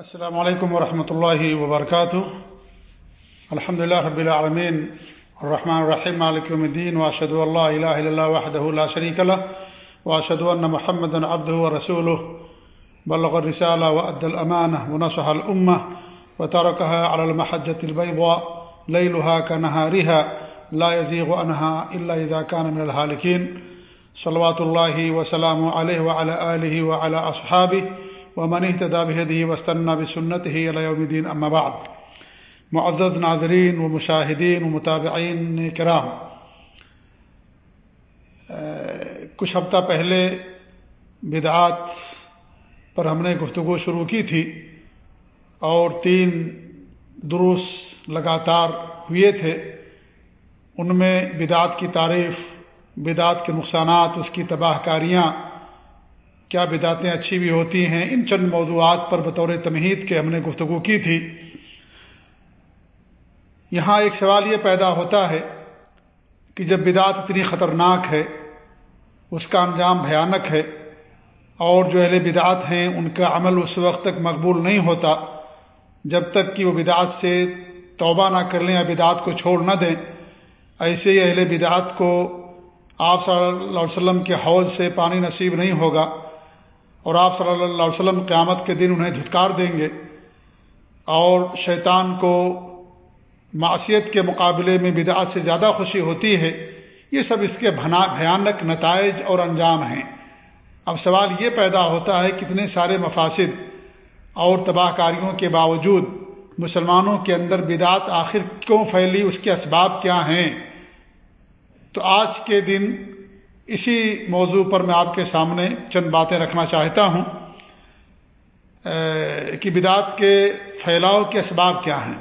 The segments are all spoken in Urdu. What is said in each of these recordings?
السلام علیکم ورحمۃ اللہ وبرکاتہ۔ الحمد لله رب العالمين الرحمن الرحيم مالك يوم الدين واشهد ان لا اله الا الله وحده لا شريك له واشهد ان محمدا عبده ورسوله بلغ الرساله وادى الامانه ونصح الامه وتركها على المحجه البيضاء ليلها كنهارها لا يزيغ عنها الا اذا كان من الهالكين صلوات الله وسلامه عليه وعلى اله وعلى اصحابه ومن اهتدى بهديه واستنى بسنته الى يوم الدين اما بعد. معزز ناظرین و مشاہدین و متابعین کرام کچھ ہفتہ پہلے بدعات پر ہم نے گفتگو شروع کی تھی اور تین دروس لگاتار ہوئے تھے۔ ان میں بدعات کی تعریف، بدعات کے نقصانات، اس کی تباہ کاریاں کیا بدعتیں اچھی بھی ہوتی ہیں؟ ان چند موضوعات پر بطور تمہید کے ہم نے گفتگو کی تھی۔ یہاں ایک سوال یہ پیدا ہوتا ہے کہ جب بدعت اتنی خطرناک ہے، اس کا انجام بھیانک ہے اور جو اہل بدعت ہیں، ان کا عمل اس وقت تک مقبول نہیں ہوتا جب تک کہ وہ بدعت سے توبہ نہ کر لیں یا بدعت کو چھوڑ نہ دیں۔ ایسے ہی اہل بدعت کو آپ صلی اللہ علیہ وسلم کے حوض سے پانی نصیب نہیں ہوگا۔ اور آپ صلی اللہ علیہ وسلم قیامت کے دن انہیں دھتکار دیں گے اور شیطان کو معاشیت کے مقابلے میں بدعات سے زیادہ خوشی ہوتی ہے، یہ سب اس کے بھیانک نتائج اور انجام ہیں۔ اب سوال یہ پیدا ہوتا ہے کتنے سارے مفاصد اور تباہ کاریوں کے باوجود مسلمانوں کے اندر بدعات آخر کیوں پھیلی، اس کے اسباب کیا ہیں؟ تو آج کے دن اسی موضوع پر میں آپ کے سامنے چند باتیں رکھنا چاہتا ہوں کہ بدعات کے پھیلاؤ کے اسباب کیا ہیں؟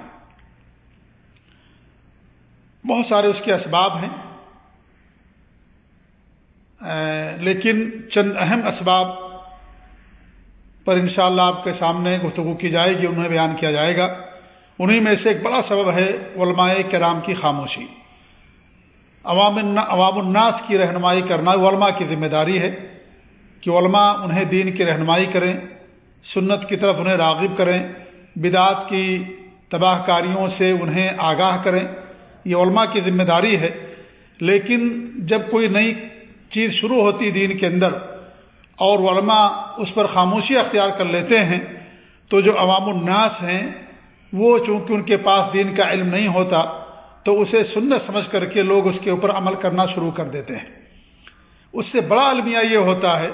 بہت سارے اس کے اسباب ہیں لیکن چند اہم اسباب پر انشاءاللہ اللہ آپ کے سامنے گفتگو کی جائے گی، انہیں بیان کیا جائے گا۔ انہیں میں سے ایک بڑا سبب ہے علماء کرام کی خاموشی۔ عوام عوام الناس کی رہنمائی کرنا علماء کی ذمہ داری ہے کہ علماء انہیں دین کی رہنمائی کریں، سنت کی طرف انہیں راغب کریں، بدعات کی تباہ کاریوں سے انہیں آگاہ کریں، یہ علماء کی ذمہ داری ہے۔ لیکن جب کوئی نئی چیز شروع ہوتی دین کے اندر اور علماء اس پر خاموشی اختیار کر لیتے ہیں، تو جو عوام الناس ہیں، وہ چونکہ ان کے پاس دین کا علم نہیں ہوتا تو اسے سنت سمجھ کر کے لوگ اس کے اوپر عمل کرنا شروع کر دیتے ہیں۔ اس سے بڑا المیہ یہ ہوتا ہے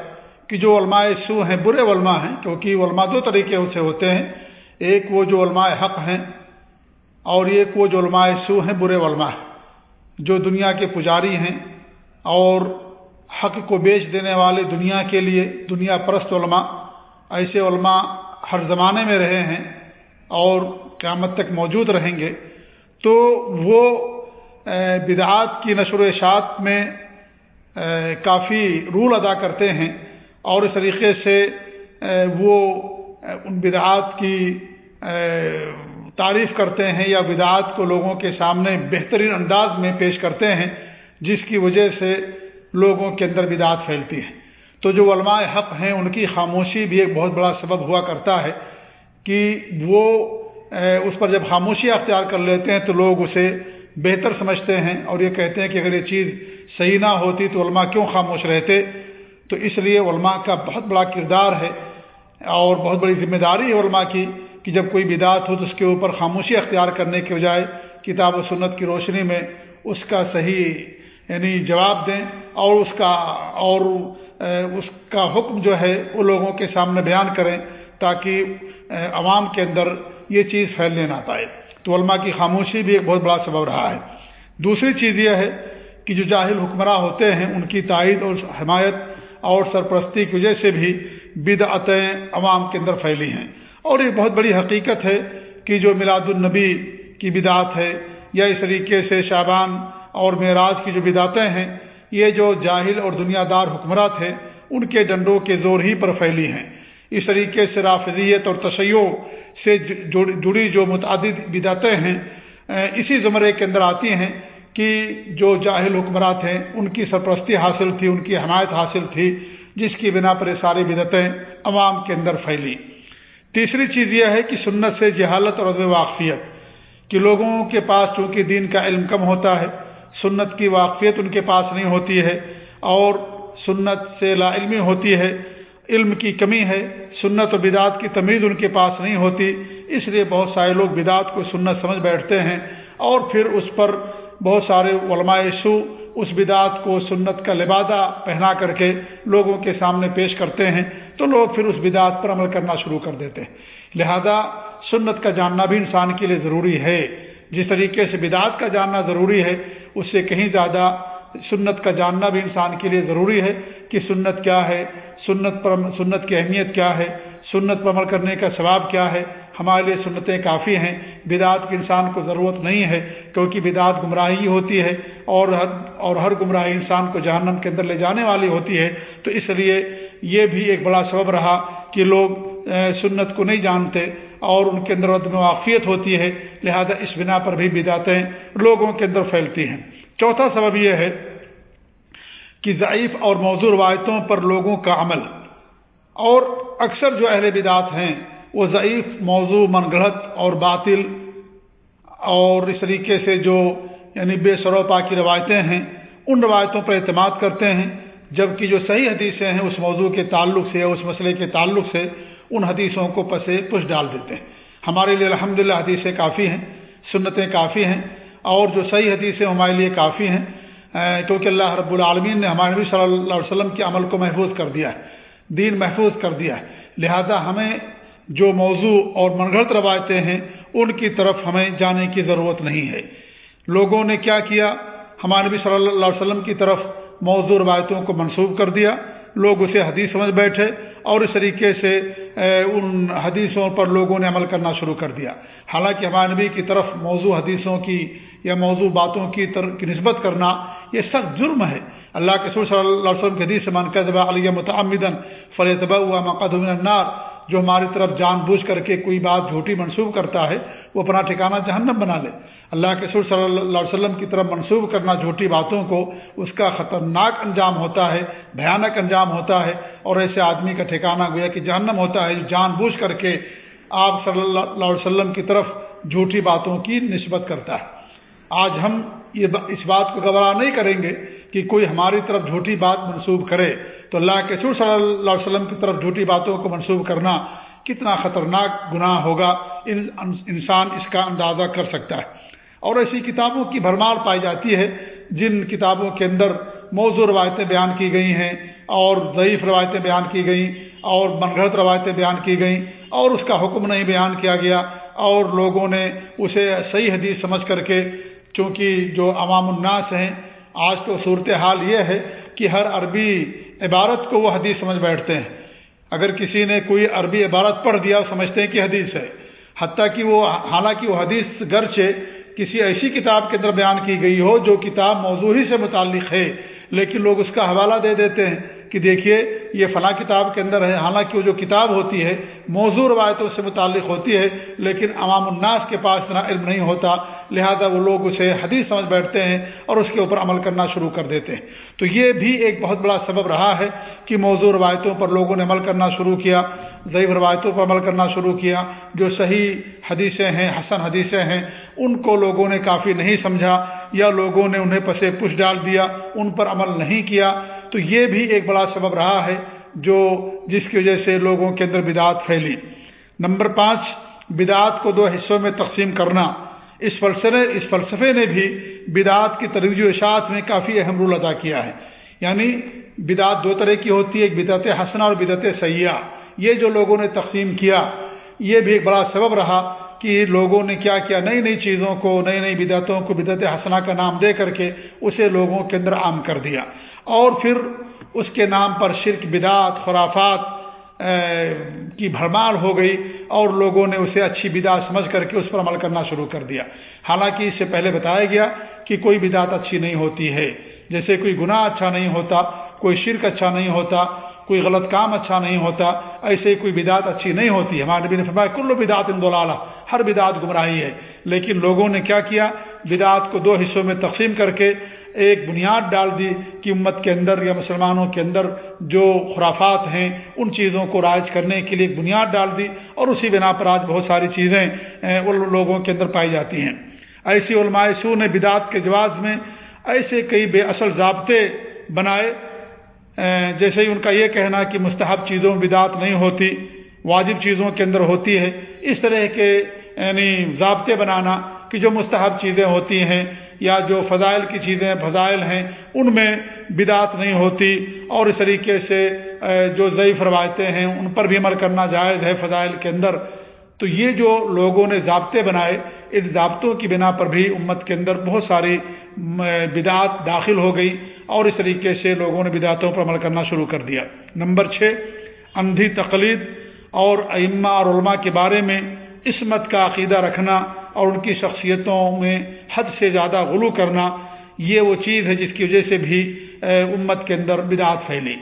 کہ جو علماء سو ہیں، برے علماء ہیں، کیونکہ علماء دو طریقے سے ہوتے ہیں۔ ایک وہ جو علماء حق ہیں اور ایک وہ جو علماء سو ہیں، برے علماء۔ ہیں جو دنیا کے پجاری ہیں اور حق کو بیچ دینے والے دنیا کے لیے دنیا پرست علماء، ایسے علماء ہر زمانے میں رہے ہیں اور قیامت تک موجود رہیں گے۔ تو وہ بدعات کی نشر و اشاعت میں کافی رول ادا کرتے ہیں اور اس طریقے سے وہ ان بدعات کی تعریف کرتے ہیں یا بدعات کو لوگوں کے سامنے بہترین انداز میں پیش کرتے ہیں، جس کی وجہ سے لوگوں کے اندر بدعات پھیلتی ہے تو جو علماء حق ہیں، ان کی خاموشی بھی ایک بہت بڑا سبب ہوا کرتا ہے کہ وہ اس پر جب خاموشی اختیار کر لیتے ہیں تو لوگ اسے بہتر سمجھتے ہیں اور یہ کہتے ہیں کہ اگر یہ چیز صحیح نہ ہوتی تو علماء کیوں خاموش رہتے؟ تو اس لیے علماء کا بہت بڑا کردار ہے اور بہت بڑی ذمہ داری ہے علماء کی کہ جب کوئی بدعت ہو تو اس کے اوپر خاموشی اختیار کرنے کے بجائے کتاب و سنت کی روشنی میں اس کا صحیح یعنی جواب دیں اور اس کا، اور اس کا حکم جو ہے وہ لوگوں کے سامنے بیان کریں تاکہ عوام کے اندر یہ چیز پھیلنے نہ پائے تو علماء کی خاموشی بھی ایک بہت بڑا سبب رہا ہے۔ دوسری چیز یہ ہے کہ جو جاہل حکمراں ہوتے ہیں، ان کی تائید اور حمایت اور سرپرستی کی وجہ سے بھی بدعتیں عوام کے اندر پھیلی ہیں۔ اور یہ بہت بڑی حقیقت ہے کہ جو میلاد النبی کی بدعت ہے یا اس طریقے سے شابان اور معراج کی جو بدعتیں ہیں، یہ جو جاہل اور دنیا دار حکمراں تھے، ان کے ڈنڈوں کے زور ہی پر پھیلی ہیں۔ اس طریقے سے رافضیت اور تشیع سے جڑی جو متعدد بدعتیں ہیں اسی زمرے کے اندر آتی ہیں کہ جو جاہل حکمرات ہیں، ان کی سرپرستی حاصل تھی، ان کی حمایت حاصل تھی، جس کی بنا پر یہ ساری بدعتیں عوام کے اندر پھیلی۔ تیسری چیز یہ ہے کہ سنت سے جہالت اور عدم واقفیت، کہ لوگوں کے پاس چونکہ دین کا علم کم ہوتا ہے، سنت کی واقفیت ان کے پاس نہیں ہوتی ہے، اور سنت سے لا علمی ہوتی ہے علم کی کمی ہے، سنت و بدعت کی تمیز ان کے پاس نہیں ہوتی، اس لیے بہت سارے لوگ بدعت کو سنت سمجھ بیٹھتے ہیں۔ اور پھر اس پر بہت سارے علماء سو اس بدعت کو سنت کا لبادہ پہنا کر کے لوگوں کے سامنے پیش کرتے ہیں۔ تو لوگ پھر اس بدعت پر عمل کرنا شروع کر دیتے ہیں۔ لہذا سنت کا جاننا بھی انسان کے لیے ضروری ہے۔ جس طریقے سے بدعت کا جاننا ضروری ہے، اس سے کہیں زیادہ سنت کا جاننا بھی انسان کے لیے ضروری ہے کہ سنت کیا ہے، سنت پر سنت کی اہمیت کیا ہے، سنت پر عمل کرنے کا ثواب کیا ہے۔ ہمارے لیے سنتیں کافی ہیں بدعت کی انسان کو ضرورت نہیں ہے کیونکہ بدعت گمراہی ہوتی ہے اور ہر اور ہر گمراہی انسان کو جہنم کے اندر لے جانے والی ہوتی ہے۔ تو اس لیے یہ بھی ایک بڑا سبب رہا کہ لوگ سنت کو نہیں جانتے اور ان کے اندر عدم واقفیت ہوتی ہے۔ لہذا اس بنا پر بھی بدعتیں لوگوں کے اندر پھیلتی ہیں۔ چوتھا سبب یہ ہے کہ ضعیف اور موضوع روایتوں پر لوگوں کا عمل اور اکثر جو اہل بدعت ہیں، وہ ضعیف موضوع من گڑھت اور باطل اور اس طریقے سے جو یعنی بے سروپا کی روایتیں ہیں، ان روایتوں پر اعتماد کرتے ہیں۔ جبکہ جو صحیح حدیثیں ہیں، اس موضوع کے تعلق سے، اس مسئلے کے تعلق سے ان حدیثوں کو پسے پش ڈال دیتے ہیں۔ ہمارے لیے الحمد للہ حدیثیں کافی ہیں، سنتیں کافی ہیں۔ اور جو صحیح حدیثیں ہمارے لیے کافی ہیں کیونکہ اللہ رب العالمین نے ہمارے نبی صلی اللہ علیہ وسلم کے عمل کو محفوظ کر دیا ہے، دین محفوظ کر دیا ہے۔ لہذا ہمیں جو موضوع اور منگڑت روایتیں ہیں، ان کی طرف ہمیں جانے کی ضرورت نہیں ہے۔ لوگوں نے کیا کیا؟ ہمارے نبی صلی اللہ علیہ وسلم کی طرف موضوع روایتوں کو منسوخ کر دیا، لوگ اسے حدیث سمجھ بیٹھے اور اس طریقے سے ان حدیثوں پر لوگوں نے عمل کرنا شروع کر دیا۔ حالانکہ ہمارے نبی کی طرف موضوع حدیثوں کی یا موضوع باتوں کی تر کی نسبت کرنا، یہ سخت جرم ہے۔ اللہ کے سور صلی اللہ علیہ وسلم کے حدیث مان کا علیہ متعمدن فلیطبہ ہوا مقدم النار، جو ہماری طرف جان بوجھ کر کے کوئی بات جھوٹی منسوب کرتا ہے، وہ اپنا ٹھکانہ جہنم بنا لے۔ اللہ کے سر صلی اللہ علیہ وسلم کی طرف منسوب کرنا جھوٹی باتوں کو، اس کا خطرناک انجام ہوتا ہے، بھیانک انجام ہوتا ہے۔ اور ایسے آدمی کا ٹھکانہ گویا کہ جہنم ہوتا ہے، جو جان بوجھ کر کے آپ صلی اللہ علیہ وسلم کی طرف جھوٹی باتوں کی نسبت کرتا ہے۔ آج ہم یہ اس بات کو گواہ نہیں کریں گے کہ کوئی ہماری طرف جھوٹی بات منسوب کرے تو اللہ کے سور صلی اللہ علیہ وسلم کی طرف جھوٹی باتوں کو منسوب کرنا کتنا خطرناک گناہ ہوگا انسان اس کا اندازہ کر سکتا ہے۔ اور ایسی کتابوں کی بھرمار پائی جاتی ہے جن کتابوں کے اندر موضوع روایتیں بیان کی گئی ہیں اور ضعیف روایتیں بیان کی گئیں اور من گھڑت روایتیں بیان کی گئیں اور اس کا حکم نہیں بیان کیا گیا اور لوگوں نے اسے صحیح حدیث سمجھ کر کے چونکہ جو عوام الناس ہیں، آج تو صورت حال یہ ہے کہ ہر عربی عبارت کو وہ حدیث سمجھ بیٹھتے ہیں۔ اگر کسی نے کوئی عربی عبارت پڑھ دیا سمجھتے ہیں کہ حدیث ہے۔ حتیٰ کہ وہ، حالانکہ وہ حدیث گرچہ کسی ایسی کتاب کے اندر بیان کی گئی ہو جو کتاب موضوعی سے متعلق ہے، لیکن لوگ اس کا حوالہ دے دیتے ہیں۔ کہ دیکھیے یہ فلاں کتاب کے اندر ہے، حالانکہ وہ جو کتاب ہوتی ہے موضوع روایتوں سے متعلق ہوتی ہے، لیکن عوام الناس کے پاس اتنا علم نہیں ہوتا، لہذا وہ لوگ اسے حدیث سمجھ بیٹھتے ہیں اور اس کے اوپر عمل کرنا شروع کر دیتے ہیں۔ تو یہ بھی ایک بہت بڑا سبب رہا ہے کہ موضوع روایتوں پر لوگوں نے عمل کرنا شروع کیا، ضعیف روایتوں پر عمل کرنا شروع کیا۔ جو صحیح حدیثیں ہیں، حسن حدیثیں ہیں، ان کو لوگوں نے کافی نہیں سمجھا، یا لوگوں نے انہیں پسے پش ڈال دیا، ان پر عمل نہیں کیا۔ تو یہ بھی ایک بڑا سبب رہا ہے جو جس کی وجہ سے لوگوں کے اندر بدعت پھیلی۔ نمبر پانچ بدعت کو دو حصوں میں تقسیم کرنا۔ اس فلسفے اس فلسفے نے بھی بدعت کی ترویج و اشاعت میں کافی اہم رول ادا کیا ہے۔ یعنی بدعت دو طرح کی ہوتی ہے، ایک بدعت حسنہ اور بدعت سیاح۔ یہ جو لوگوں نے تقسیم کیا، یہ بھی ایک بڑا سبب رہا۔ کہ لوگوں نے کیا کیا نئی نئی چیزوں کو، نئی نئی بدعتوں کو، بدعت حسنہ کا نام دے کر کے اسے لوگوں کے اندر عام کر دیا۔ اور پھر اس کے نام پر شرک، بدعت، خرافات کی بھرمار ہو گئی اور لوگوں نے اسے اچھی بدعت سمجھ کر کے اس پر عمل کرنا شروع کر دیا۔ حالانکہ اس سے پہلے بتایا گیا کہ کوئی بدعت اچھی نہیں ہوتی ہے۔ جیسے کوئی گناہ اچھا نہیں ہوتا، کوئی شرک اچھا نہیں ہوتا کوئی غلط کام اچھا نہیں ہوتا، ایسے کوئی بدعت اچھی نہیں ہوتی۔ ہمارے نبی نے فرمایا، کل بدعت اندولالہ ہر بدعت گمراہی ہے۔ لیکن لوگوں نے کیا کیا؟ بدعت کو دو حصوں میں تقسیم کر کے ایک بنیاد ڈال دی کہ امت کے اندر یا مسلمانوں کے اندر جو خرافات ہیں، ان چیزوں کو رائج کرنے کے لیے ایک بنیاد ڈال دی اور اسی بنا پر آج بہت ساری چیزیں ان لوگوں کے اندر پائی جاتی ہیں۔ ایسی علماء سو نے بدعت کے جواز میں ایسے کئی بے اصل ضابطے بنائے۔ جیسے ہی ان کا یہ کہنا کہ مستحب چیزوں میں بدعت نہیں ہوتی، واجب چیزوں کے اندر ہوتی ہے، اس طرح کے یعنی ضابطے بنانا کہ جو مستحب چیزیں ہوتی ہیں یا جو فضائل کی چیزیں، فضائل ہیں، ان میں بدعت نہیں ہوتی اور اس طریقے سے جو ضعیف روایتیں ہیں، ان پر بھی عمل کرنا جائز ہے فضائل کے اندر۔ تو یہ جو لوگوں نے ضابطے بنائے، ان ضابطوں کی بنا پر بھی امت کے اندر بہت ساری بدعت داخل ہو گئی اور اس طریقے سے لوگوں نے بدعتوں پر عمل کرنا شروع کر دیا۔ نمبر چھ، اندھی تقلید اور ائمہ اور علماء کے بارے میں عصمت کا عقیدہ رکھنا اور ان کی شخصیتوں میں حد سے زیادہ غلو کرنا، یہ وہ چیز ہے جس کی وجہ سے بھی امت کے اندر بدعت پھیلی۔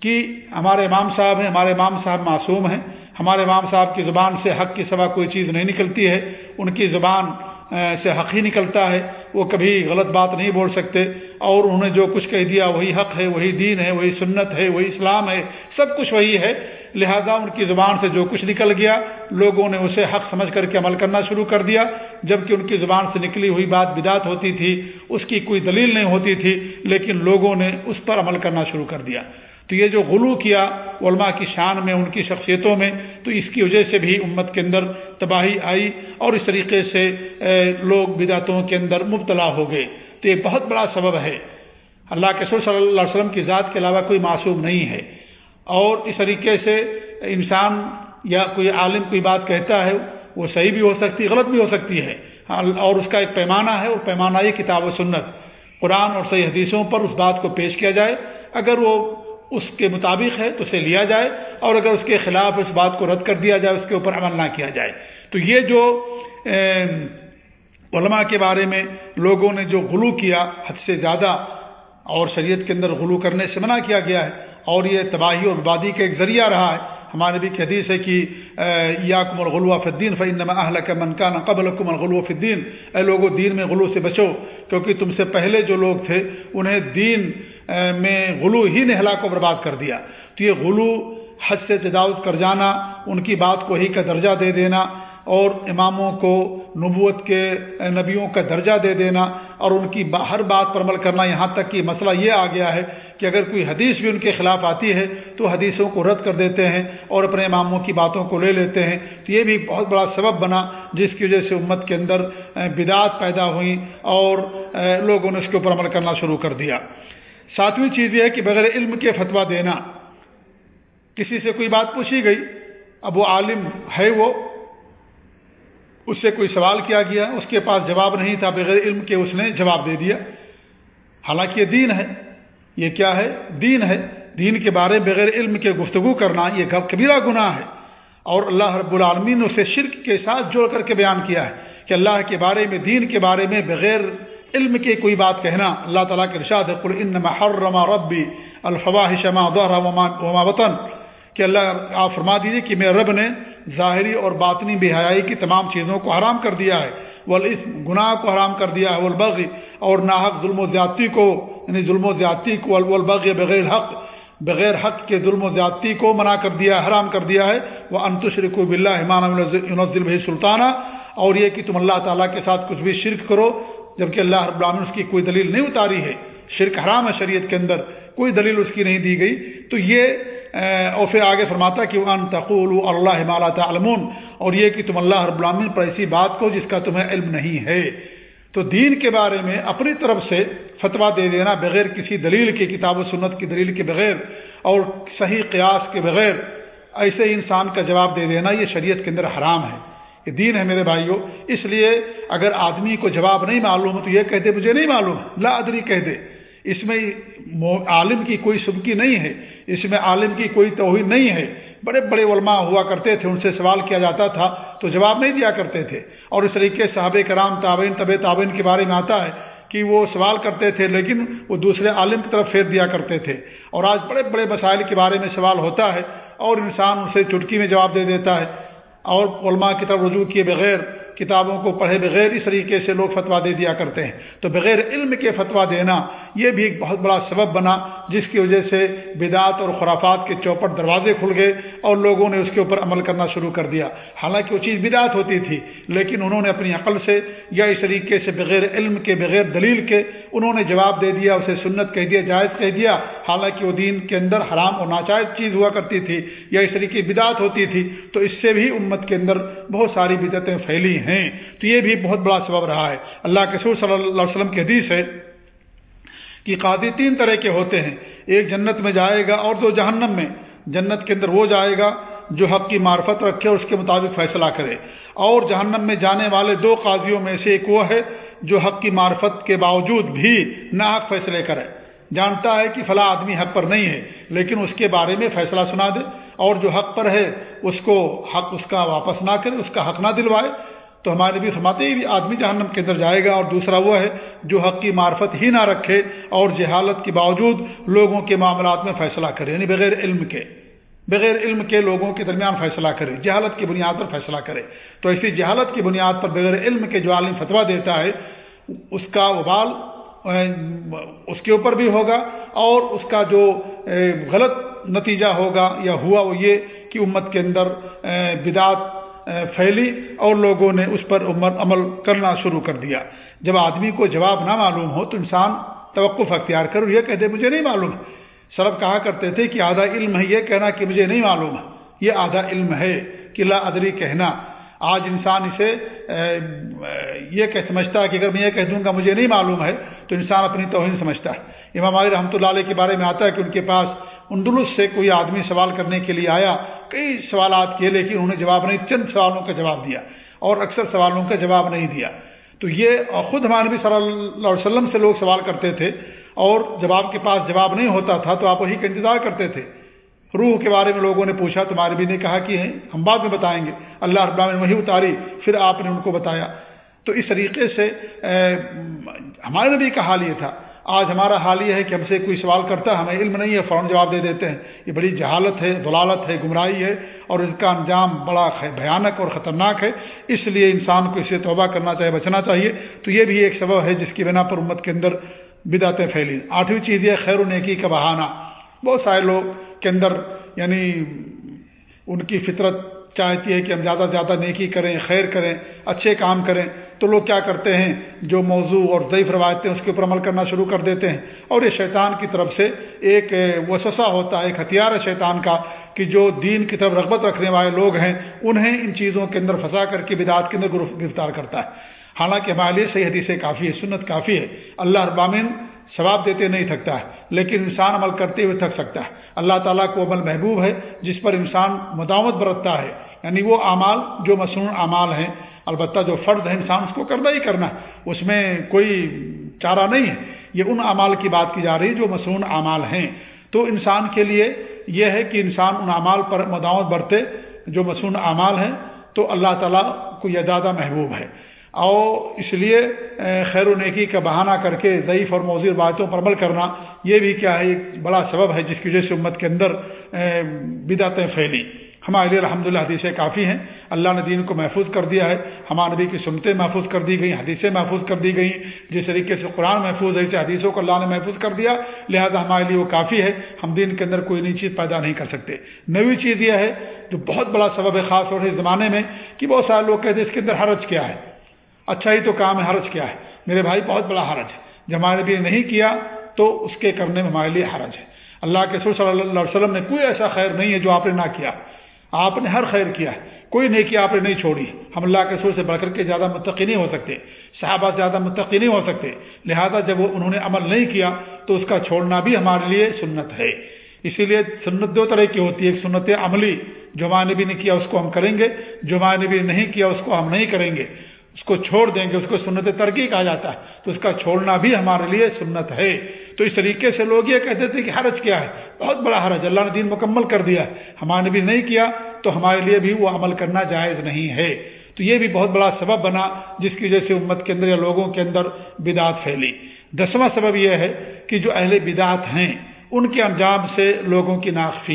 کہ ہمارے امام صاحب ہیں، ہمارے امام صاحب معصوم ہیں ہمارے امام صاحب کی زبان سے حق کے سوا کوئی چیز نہیں نکلتی ہے، ان کی زبان سے حق ہی نکلتا ہے، وہ کبھی غلط بات نہیں بول سکتے۔ اور انہوں نے جو کچھ کہہ دیا، وہی حق ہے، وہی دین ہے، وہی سنت ہے، وہی اسلام ہے، سب کچھ وہی ہے۔ لہذا ان کی زبان سے جو کچھ نکل گیا، لوگوں نے اسے حق سمجھ کر کے عمل کرنا شروع کر دیا۔ جبکہ ان کی زبان سے نکلی ہوئی بات بدات ہوتی تھی، اس کی کوئی دلیل نہیں ہوتی تھی، لیکن لوگوں نے اس پر عمل کرنا شروع کر دیا۔ تو یہ جو غلو کیا علماء کی شان میں، ان کی شخصیتوں میں، تو اس کی وجہ سے بھی امت کے اندر تباہی آئی اور اس طریقے سے لوگ بدعتوں کے اندر مبتلا ہو گئے۔ تو یہ بہت بڑا سبب ہے۔ اللہ کے سر صلی اللہ علیہ وسلم کی ذات کے علاوہ کوئی معصوم نہیں ہے۔ اور اس طریقے سے انسان یا کوئی عالم کوئی بات کہتا ہے، وہ صحیح بھی ہو سکتی، غلط بھی ہو سکتی ہے۔ ہاں، اور اس کا ایک پیمانہ ہے اور پیمانہ یہ کتاب و سنت۔ قرآن اور صحیح حدیثوں پر اس بات کو پیش کیا جائے۔ اگر وہ اس کے مطابق ہے، تو اسے لیا جائے اور اگر اس کے خلاف اس بات کو رد کر دیا جائے، اس کے اوپر عمل نہ کیا جائے۔ تو یہ جو علماء کے بارے میں لوگوں نے جو غلو کیا، حد سے زیادہ اور شریعت کے اندر غلو کرنے سے منع کیا گیا ہے اور یہ تباہی اور بربادی کا ایک ذریعہ رہا ہے ہمارے بھی حدیث ہے کہ یا کم الغلو فدین فعین اہل کا منکان قبل کم الغلو فدین اے لوگوں دین میں غلو سے بچو، کیونکہ تم سے پہلے جو لوگ تھے، انہیں دین میں غلو ہی نے ہلاک کو برباد کر دیا۔ تو یہ غلو حد سے تجاوز کر جانا، ان کی بات کو ہی کا درجہ دے دینا، اور اماموں کو، نبوت کے نبیوں کا درجہ دے دینا اور ان کی ہر بات پر عمل کرنا یہاں تک کہ مسئلہ یہ آ گیا ہے کہ اگر کوئی حدیث بھی ان کے خلاف آتی ہے تو حدیثوں کو رد کر دیتے ہیں اور اپنے اماموں کی باتوں کو لے لیتے ہیں۔ تو یہ بھی بہت بڑا سبب بنا جس کی وجہ سے امت کے اندر بدعات پیدا ہوئیں اور لوگوں نے اس کے اوپر عمل کرنا شروع کر دیا۔ ساتویں چیز یہ ہے کہ بغیر علم کے فتویٰ دینا۔ کسی سے کوئی بات پوچھی گئی اب وہ عالم ہے وہ اس سے کوئی سوال کیا گیا، اس کے پاس جواب نہیں تھا، بغیر علم کے اس نے جواب دے دیا۔ حالانکہ یہ دین ہے، یہ کیا ہے؟ دین ہے۔ دین کے بارے بغیر علم کے گفتگو کرنا یہ کبیرہ گناہ ہے۔ اور اللہ رب العالمین نے اسے شرک کے ساتھ جوڑ کر کے بیان کیا ہے کہ اللہ کے بارے میں، دین کے بارے میں بغیر علم کے کوئی بات کہنا۔ اللہ تعالیٰ کے ارشاد ہے ان حرم ربی الفواہ شما وما وطن کہ اللہ آپ فرما دیجیے کہ میرے رب نے ظاہری اور باطنی بے حیائی کی تمام چیزوں کو حرام کر دیا ہے اس گناہ کو حرام کر دیا ہے، والبغی اور ناحق ظلم و زیادتی کو یعنی ظلم و زیادتی کو والبغ بغیر حق بغیر حق کے ظلم و زیادتی کو منع کر دیا حرام کر دیا ہے۔ وہ انتشرک بلّہ امان سلطانہ اور یہ کہ تم اللہ تعالیٰ کے ساتھ کچھ بھی شرک کرو، جبکہ اللہ رب العالمین اس کی کوئی دلیل نہیں اتاری ہے۔ شرک حرام ہے شریعت کے اندر، کوئی دلیل اس کی نہیں دی گئی۔ تو یہ اور پھر آگے فرماتا کہ ان تقول اللہ مالا تعلمون، اور یہ کہ تم اللہ رب العالمین پر ایسی بات کو جس کا تمہیں علم نہیں ہے۔ تو دین کے بارے میں اپنی طرف سے فتویٰ دے دینا بغیر کسی دلیل کے، کتاب و سنت کی دلیل کے بغیر، اور صحیح قیاس کے بغیر ایسے انسان کا جواب دے دینا یہ شریعت کے اندر حرام ہے۔ یہ دین ہے میرے بھائیوں اس لیے اگر آدمی کو جواب نہیں معلوم تو یہ کہتے مجھے نہیں معلوم، لا ادری کہہ دے۔ اس میں عالم کی کوئی سبکی نہیں ہے، اس میں عالم کی کوئی توہین نہیں ہے۔ بڑے بڑے علماء ہوا کرتے تھے، ان سے سوال کیا جاتا تھا، تو جواب نہیں دیا کرتے تھے۔ اور اس طریقے صحاب کرام تعبین طب تعبین کے بارے میں آتا ہے کہ وہ سوال کرتے تھے، لیکن وہ دوسرے عالم کی طرف پھیر دیا کرتے تھے۔ اور آج بڑے بڑے مسائل کے بارے میں سوال ہوتا ہے اور انسان اسے چٹکی میں جواب دے دیتا ہے اور علماء کی طرف رجوع کیے بغیر کتابوں کو پڑھے بغیر اس طریقے سے لوگ فتوا دے دیا کرتے ہیں۔ تو بغیر علم کے فتوا دینا، یہ بھی ایک بہت بڑا سبب بنا، جس کی وجہ سے بدعت اور خرافات کے چوپٹ دروازے کھل گئے اور لوگوں نے اس کے اوپر عمل کرنا شروع کر دیا۔ حالانکہ وہ چیز بدعت ہوتی تھی، لیکن انہوں نے اپنی عقل سے یا اس طریقے سے بغیر علم کے، بغیر دلیل کے انہوں نے جواب دے دیا، اسے سنت کہہ دیا، جائز کہہ دیا۔ حالانکہ وہ دین کے اندر حرام اور ناجائز چیز ہوا کرتی تھی یا اس طریقے بدعت ہوتی تھی، تو اس سے بھی امت کے اندر بہت ساری بدعتیں پھیلی ہیں۔ تو یہ بھی بہت بڑا سبب رہا ہے۔ اللہ کے سور صلی اللہ علیہ وسلم کی حدیث ہے کہ قاضی تین طرح کے ہوتے ہیں۔ ایک جنت میں جائے گا اور دو جہنم میں۔ جنت کے اندر وہ جائے گا جو حق کی معرفت رکھے اور اس کے مطابق فیصلہ کرے۔ اور جہنم میں جانے والے دو قاضیوں میں سے ایک وہ ہے جو حق کی معرفت کے باوجود بھی ناحق فیصلے کرے۔ جانتا ہے کہ فلاں آدمی حق پر نہیں ہے، لیکن اس کے بارے میں فیصلہ سنا دے۔ اور جو حق پر ہے، اس کو حق اس کا واپس نہ کرے، اس کا حق نہ دلوائے۔ تو ہمارے بھی فرماتے ہی آدمی جہنم کے اندر جائے گا۔ اور دوسرا وہ ہے، جو حق کی معرفت ہی نہ رکھے اور جہالت کے باوجود لوگوں کے معاملات میں فیصلہ کرے یعنی بغیر علم کے۔ بغیر علم کے لوگوں کے درمیان فیصلہ کرے، جہالت کی بنیاد پر فیصلہ کرے۔ تو ایسی جہالت کی بنیاد پر بغیر علم کے جو عالم فتویٰ دیتا ہے، اس کا وبال اس کے اوپر بھی ہوگا اور اس کا جو غلط نتیجہ ہوگا یا ہوا وہ یہ کہ امت کے اندر بدعت پھیلی اور لوگوں نے اس پر عمل کرنا شروع کر دیا۔ جب آدمی کو جواب نہ معلوم ہو تو انسان توقف اختیار کرو یہ کہتے مجھے نہیں معلوم۔ سرب کہا کرتے تھے کہ آدھا علم ہے یہ کہنا کہ مجھے نہیں معلوم۔ ہے یہ آدھا علم ہے کہ لا ادری کہنا۔ آج انسان اسے یہ کہ سمجھتا ہے کہ اگر میں یہ کہہ دوں گا مجھے نہیں معلوم ہے، تو انسان اپنی توہین سمجھتا ہے۔ امام علی رحمۃ اللہ علیہ کے بارے میں آتا ہے کہ ان کے پاس اندلس سے کوئی آدمی سوال کرنے کے لیے آیا، کئی سوالات کیے، لیکن انہوں نے جواب نہیں، چند سوالوں کا جواب دیا اور اکثر سوالوں کا جواب نہیں دیا۔ تو یہ خود ہمارے نبی صلی اللہ علیہ وسلم سے لوگ سوال کرتے تھے اور جب آپ کے پاس جواب نہیں ہوتا تھا، تو آپ وہی کا انتظار کرتے تھے۔ روح کے بارے میں لوگوں نے پوچھا، تمہارے بھی نے کہا کہ ہم بعد میں بتائیں گے۔ اللہ رب نے وہی اتاری، پھر آپ نے ان کو بتایا۔ تو اس طریقے سے ہمارے نبی کا حال یہ تھا۔ آج ہمارا حال یہ ہے کہ ہم سے کوئی سوال کرتا ہے ہمیں علم نہیں ہے، فوراً جواب دے دیتے ہیں۔ یہ بڑی جہالت ہے، ضلالت ہے، گمراہی ہے، اور اس کا انجام بڑا بھیانک اور خطرناک ہے۔ اس لیے انسان کو اسے توبہ کرنا چاہیے، بچنا چاہیے۔ تو یہ بھی ایک سبب ہے جس کی بنا پر امت کے اندر بدعتیں پھیلی۔ آٹھویں چیز یہ خیر و نیکی کا بہانہ۔ بہت سارے لوگ کے اندر یعنی ان کی فطرت چاہتی ہے کہ ہم زیادہ سے زیادہ نیکی کریں، خیر کریں، اچھے کام کریں۔ تو لوگ کیا کرتے ہیں؟ جو موضوع اور ضعیف روایتیں اس کے اوپر عمل کرنا شروع کر دیتے ہیں۔ اور یہ شیطان کی طرف سے ایک وسوسہ ہوتا ہے، ایک ہتھیار ہے شیطان کا کہ جو دین کی طرف رغبت رکھنے والے لوگ ہیں، انہیں ان چیزوں کے اندر پھنسا کر کے، بدعات کے اندر گرفتار کرتا ہے۔ حالانکہ ہمارے لیے صحیح حدیث کافی ہے، سنت کافی ہے۔ اللہ ابامن ثواب دیتے نہیں تھکتا ہے، لیکن انسان عمل کرتے ہوئے تھک سکتا ہے۔ اللہ تعالیٰ کو عمل محبوب ہے، جس پر انسان مداوت برتتا ہے۔ یعنی وہ اعمال، جو مصنوع اعمال ہیں، البتہ جو فرض ہے انسان اس کو کرنا ہی کرنا ہے۔ اس میں کوئی چارہ نہیں ہے۔ یہ ان اعمال کی بات کی جا رہی جو مصنوع اعمال ہیں۔ تو انسان کے لیے یہ ہے کہ انسان ان اعمال پر مداوت برتے، جو مصنوع اعمال ہیں، تو اللہ تعالیٰ کو یہ زیادہ محبوب ہے۔ اور اس لیے خیر و نیکی کا بہانہ کر کے ضعیف اور موزیر باتوں پر عمل کرنا یہ بھی کیا ہے ایک بڑا سبب ہے جس کی وجہ سے امت کے اندر بدعتیں پھیلی ہمارے لیے الحمد للہ حدیثیں کافی ہیں۔ اللہ نے دین کو محفوظ کر دیا ہے۔ ہمارے نبی کی سنتیں محفوظ کر دی گئیں، حدیثیں محفوظ کر دی گئیں۔ جس طریقے سے قرآن محفوظ ہے اسے حدیثوں کو اللہ نے محفوظ کر دیا۔ لہذا ہمارے لیے وہ کافی ہے۔ ہم دین کے اندر کوئی نئی چیز پیدا نہیں کر سکتے۔ نئی چیز یہ ہے، جو بہت بڑا سبب ہے خاص طور سے اس زمانے میں، کہ بہت سارے لوگ کہتے ہیں، اس کے اندر حرج کیا ہے؟ اچھا ہی تو کام ہے، حرج کیا ہے؟ میرے بھائی بہت بڑا حرج ہے۔ جب ہمارے نبی نے نہیں کیا تو اس کے کرنے میں ہمارے لیے حرج ہے۔ اللہ کے سر صلی اللہ علیہ وسلم نے کوئی ایسا خیر نہیں ہے جو آپ نے نہ کیا۔ آپ نے ہر خیر کیا ہے۔ کوئی نیکی آپ نے نہیں چھوڑی۔ ہم اللہ کے سر سے بڑھ کر کے زیادہ متقی نہیں ہو سکتے۔ صحابہ زیادہ متقی نہیں ہو سکتے۔ لہذا جب وہ انہوں نے عمل نہیں کیا تو اس کا چھوڑنا بھی ہمارے لیے سنت ہے۔ اسی لیے سنت دو طرح کی ہوتی ہے۔ ایک سنت عملی، جو ہمارے نبی نے کیا اس کو ہم کریں گے۔ جو ہمارے نبی نے نہیں کیا اس کو ہم نہیں کریں گے۔ اس کو چھوڑ دیں گے، اس کو سنت ترقی کہا جاتا ہے۔ تو اس کا چھوڑنا بھی ہمارے لیے سنت ہے۔ تو اس طریقے سے لوگ یہ کہتے تھے کہ حرج کیا ہے؟ بہت بڑا حرج، اللہ نے دین مکمل کر دیا ہمارے نے بھی نہیں کیا، تو ہمارے لیے بھی وہ عمل کرنا جائز نہیں ہے۔ تو یہ بھی بہت بڑا سبب بنا، جس کی وجہ سے امت کے اندر یا لوگوں کے اندر بدعت پھیلی۔ دسواں سبب یہ ہے کہ جو اہل بدعت ہیں، ان کے انجام سے لوگوں کی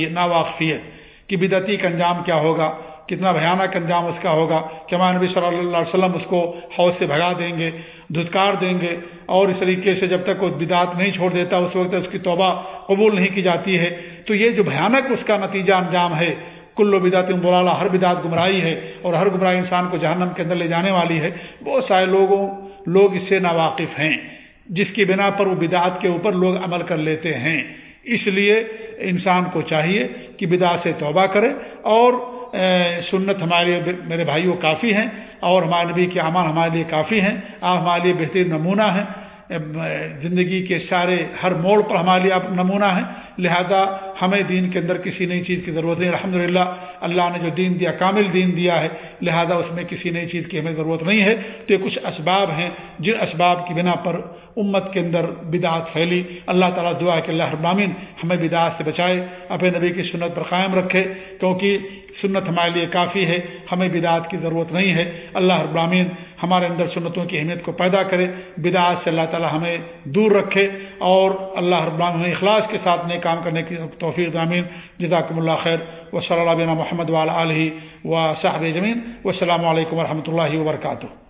ناواقفیت کہ بدعتی کا انجام کیا ہوگا؟ کتنا بھیانک انجام اس کا ہوگا کہ ہمارے نبی صلی اللہ علیہ وسلم اس کو حوض سے بھگا دیں گے، دھتکار دیں گے اور اس طریقے سے جب تک وہ بدعت نہیں چھوڑ دیتا، اس وقت اس کی توبہ قبول نہیں کی جاتی ہے۔ تو یہ جو بھیانک اس کا نتیجہ انجام ہے کل و بدعت بلالا ہر بدعت گمراہی ہے اور ہر گمراہی انسان کو جہنم کے اندر لے جانے والی ہے۔ بہت سارے لوگوں، لوگ اس سے ناواقف ہیں، جس کی بنا پر وہ بدعت کے اوپر لوگ عمل کر لیتے ہیں۔ اس لیے انسان کو چاہیے کہ بدعت سے توبہ کرے اور سنت ہمارے میرے بھائیوں کافی ہیں اور ہمارے نبی کے اعمال ہمارے لیے کافی ہیں۔ آپ ہمارے لیے بہترین نمونہ ہیں۔ زندگی کے سارے ہر موڑ پر ہمارے لیے آپ نمونہ ہیں۔ لہذا ہمیں دین کے اندر کسی نئی چیز کی ضرورت نہیں۔ الحمد اللہ نے جو دین دیا، کامل دین دیا ہے۔ لہذا اس میں کسی نئی چیز کی ہمیں ضرورت نہیں ہے۔ تو یہ کچھ اسباب ہیں جن اسباب کی بنا پر امت کے اندر بدعت پھیلی۔ اللہ تعالیٰ دعا کہ اللہ ابامین ہمیں بدعت سے بچائے، اپنے نبی کی سنت پر قائم رکھے۔ کیونکہ سنت ہمارے لیے کافی ہے، ہمیں بدعات کی ضرورت نہیں ہے۔ اللہ ابرامین ہمارے اندر سنتوں کی اہمیت کو پیدا کرے۔ بدعت سے اللہ تعالیٰ ہمیں دور رکھے اور اللہ ابرام اخلاص کے ساتھ نئے کام کرنے کی توفیق امین جزاکم اللہ خیر۔ و صلی اللہ بن محمد علیہ و صاحب جمین و السلام علیکم و رحمۃ اللہ وبرکاتہ۔